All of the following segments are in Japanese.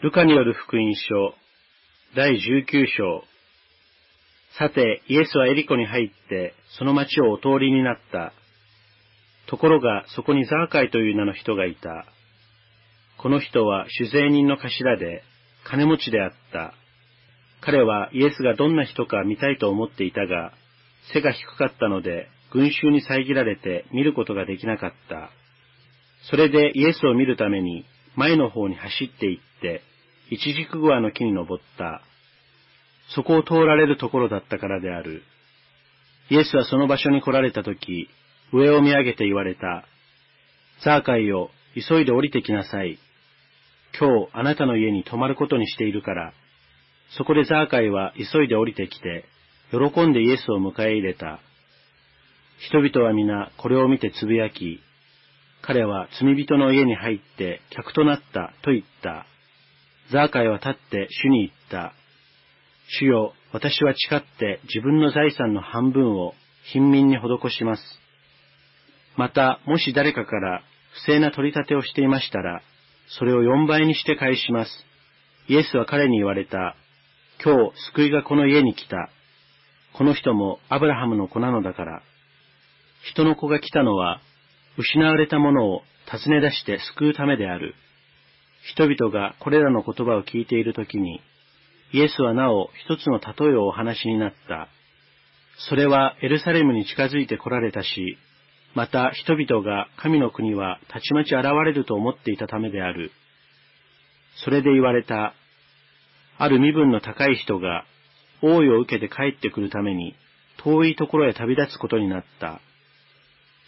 ルカによる福音書、第19章。さて、イエスはエリコに入って、その町をお通りになった。ところが、そこにザーカイという名の人がいた。この人は酒税人の頭で、金持ちであった。彼はイエスがどんな人か見たいと思っていたが、背が低かったので、群衆に遮られて見ることができなかった。それでイエスを見るために前の方に走って行って、一軸グアの木に登った。そこを通られるところだったからである。イエスはその場所に来られたとき、上を見上げて言われた。ザーカイよ、急いで降りてきなさい。今日あなたの家に泊まることにしているから。そこでザーカイは急いで降りてきて、喜んでイエスを迎え入れた。人々は皆これを見てつぶやき、彼は罪人の家に入って客となったと言った。ザーカイは立って主に言った。主よ、私は誓って自分の財産の半分を貧民に施します。また、もし誰かから不正な取り立てをしていましたら、それを4倍にして返します。イエスは彼に言われた。今日、救いがこの家に来た。この人もアブラハムの子なのだから。人の子が来たのは、失われたものを尋ね出して救うためである。人々がこれらの言葉を聞いているときに、イエスはなお一つの例えをお話になった。それはエルサレムに近づいて来られたし、また人々が神の国はたちまち現れると思っていたためである。それで言われた、ある身分の高い人が王位を受けて帰ってくるために遠いところへ旅立つことになった。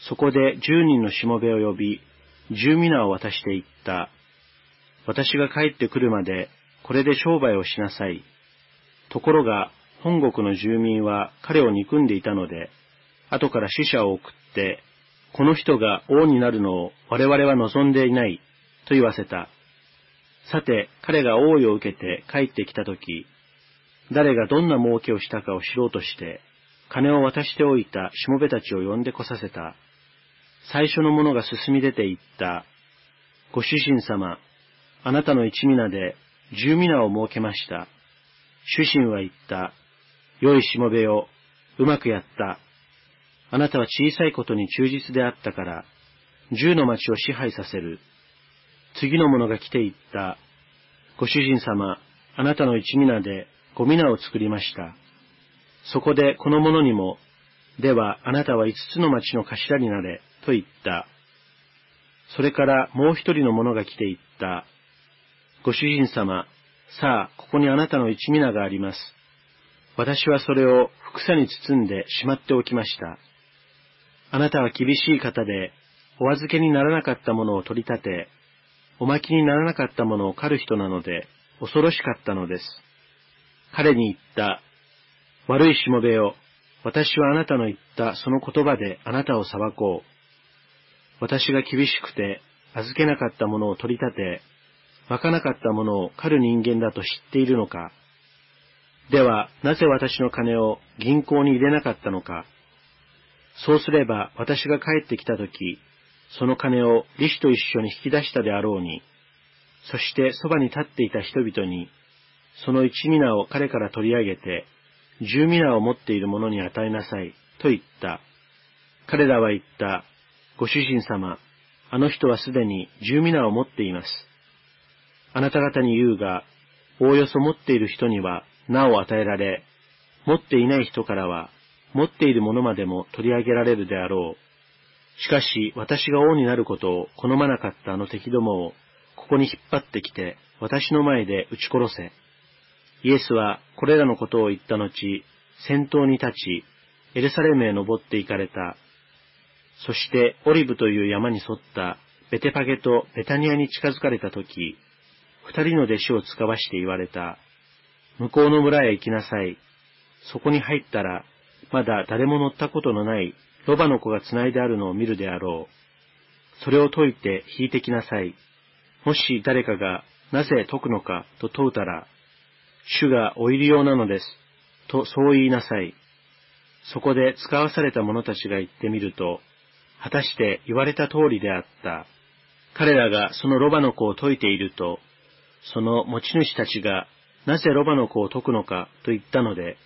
そこで十人のしもべを呼び、十皆を渡していった。私が帰ってくるまで、これで商売をしなさい。ところが、本国の住民は彼を憎んでいたので、後から死者を送って、この人が王になるのを我々は望んでいない、と言わせた。さて、彼が王位を受けて帰ってきたとき、誰がどんな儲けをしたかを知ろうとして、金を渡しておいたしもべたちを呼んでこさせた。最初の者が進み出て行った。ご主人様、あなたの一皆で十皆を設けました。主人は言った。良いしもべよ、うまくやった。あなたは小さいことに忠実であったから、十の町を支配させる。次の者が来て言った。ご主人様、あなたの一皆で五皆を作りました。そこでこの者にも、ではあなたは五つの町の頭になれ、と言った。それからもう一人の者が来て言った。ご主人様、さあ、ここにあなたの一皆があります。私はそれを服さに包んでしまっておきました。あなたは厳しい方で、お預けにならなかったものを取り立て、おまきにならなかったものを狩る人なので、恐ろしかったのです。彼に言った。悪いしもべよ、私はあなたの言ったその言葉であなたを裁こう。私が厳しくて、預けなかったものを取り立て、湧かなかったものを狩る人間だと知っているのか。では、なぜ私の金を銀行に入れなかったのか。そうすれば私が帰ってきたとき、その金を利子と一緒に引き出したであろうに、そしてそばに立っていた人々に、その一皆を彼から取り上げて、十皆を持っている者に与えなさい、と言った。彼らは言った。ご主人様、あの人はすでに十皆を持っています。あなた方に言うが、おおよそ持っている人には名を与えられ、持っていない人からは、持っているものまでも取り上げられるであろう。しかし、私が王になることを好まなかったあの敵どもを、ここに引っ張ってきて、私の前で撃ち殺せ。イエスはこれらのことを言った後、先頭に立ち、エルサレムへ登って行かれた。そしてオリブという山に沿ったベテパゲとベタニアに近づかれたとき、二人の弟子を使わして言われた。向こうの村へ行きなさい。そこに入ったら、まだ誰も乗ったことのないロバの子が繋いであるのを見るであろう。それを解いて引いてきなさい。もし誰かがなぜ解くのかと問うたら、主がお入り用なのです。とそう言いなさい。そこで使わされた者たちが言ってみると、果たして言われた通りであった。彼らがそのロバの子を解いていると、その持ち主たちが、なぜロバの子を解くのかと言ったので、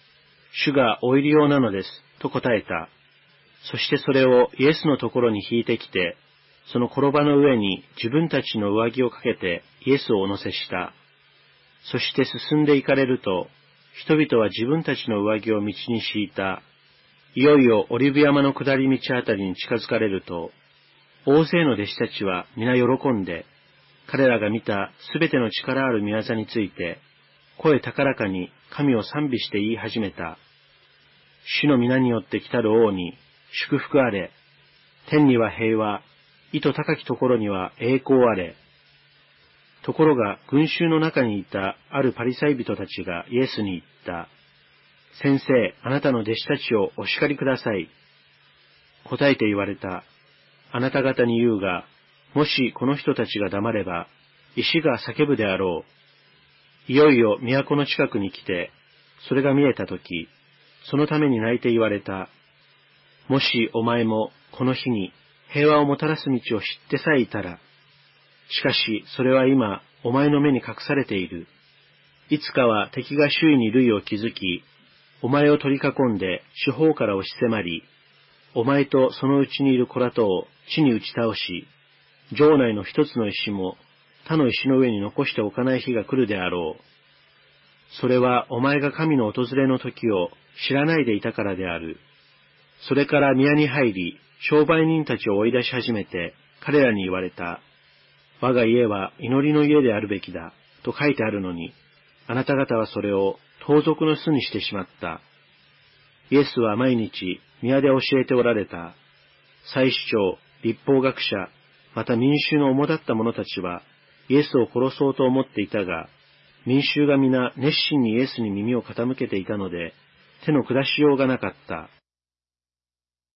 主がお入り用なのです、と答えた。そしてそれをイエスのところに引いてきて、その転ばの上に自分たちの上着をかけてイエスをお乗せした。そして進んで行かれると、人々は自分たちの上着を道に敷いた。いよいよオリブ山の下り道あたりに近づかれると、大勢の弟子たちは皆喜んで、彼らが見たすべての力ある宮座について、声高らかに神を賛美して言い始めた。主の皆によって来たる王に祝福あれ。天には平和、意図高きところには栄光あれ。ところが群衆の中にいたあるパリサイ人たちがイエスに言った。先生、あなたの弟子たちをお叱りください。答えて言われた。あなた方に言うが、もしこの人たちが黙れば、石が叫ぶであろう。いよいよ都の近くに来て、それが見えたとき、そのために泣いて言われた。もしお前もこの日に平和をもたらす道を知ってさえいたら、しかしそれは今お前の目に隠されている。いつかは敵が周囲に類を築き、お前を取り囲んで四方から押し迫り、お前とそのうちにいる子らとを地に打ち倒し、城内の一つの石も他の石の上に残しておかない日が来るであろう。それはお前が神の訪れの時を知らないでいたからである。それから宮に入り、商売人たちを追い出し始めて、彼らに言われた。我が家は祈りの家であるべきだ、と書いてあるのに、あなた方はそれを盗賊の巣にしてしまった。イエスは毎日宮で教えておられた。祭司長、立法学者、また民衆の主だった者たちは、イエスを殺そうと思っていたが、民衆が皆熱心にイエスに耳を傾けていたので、手の下しようがなかった。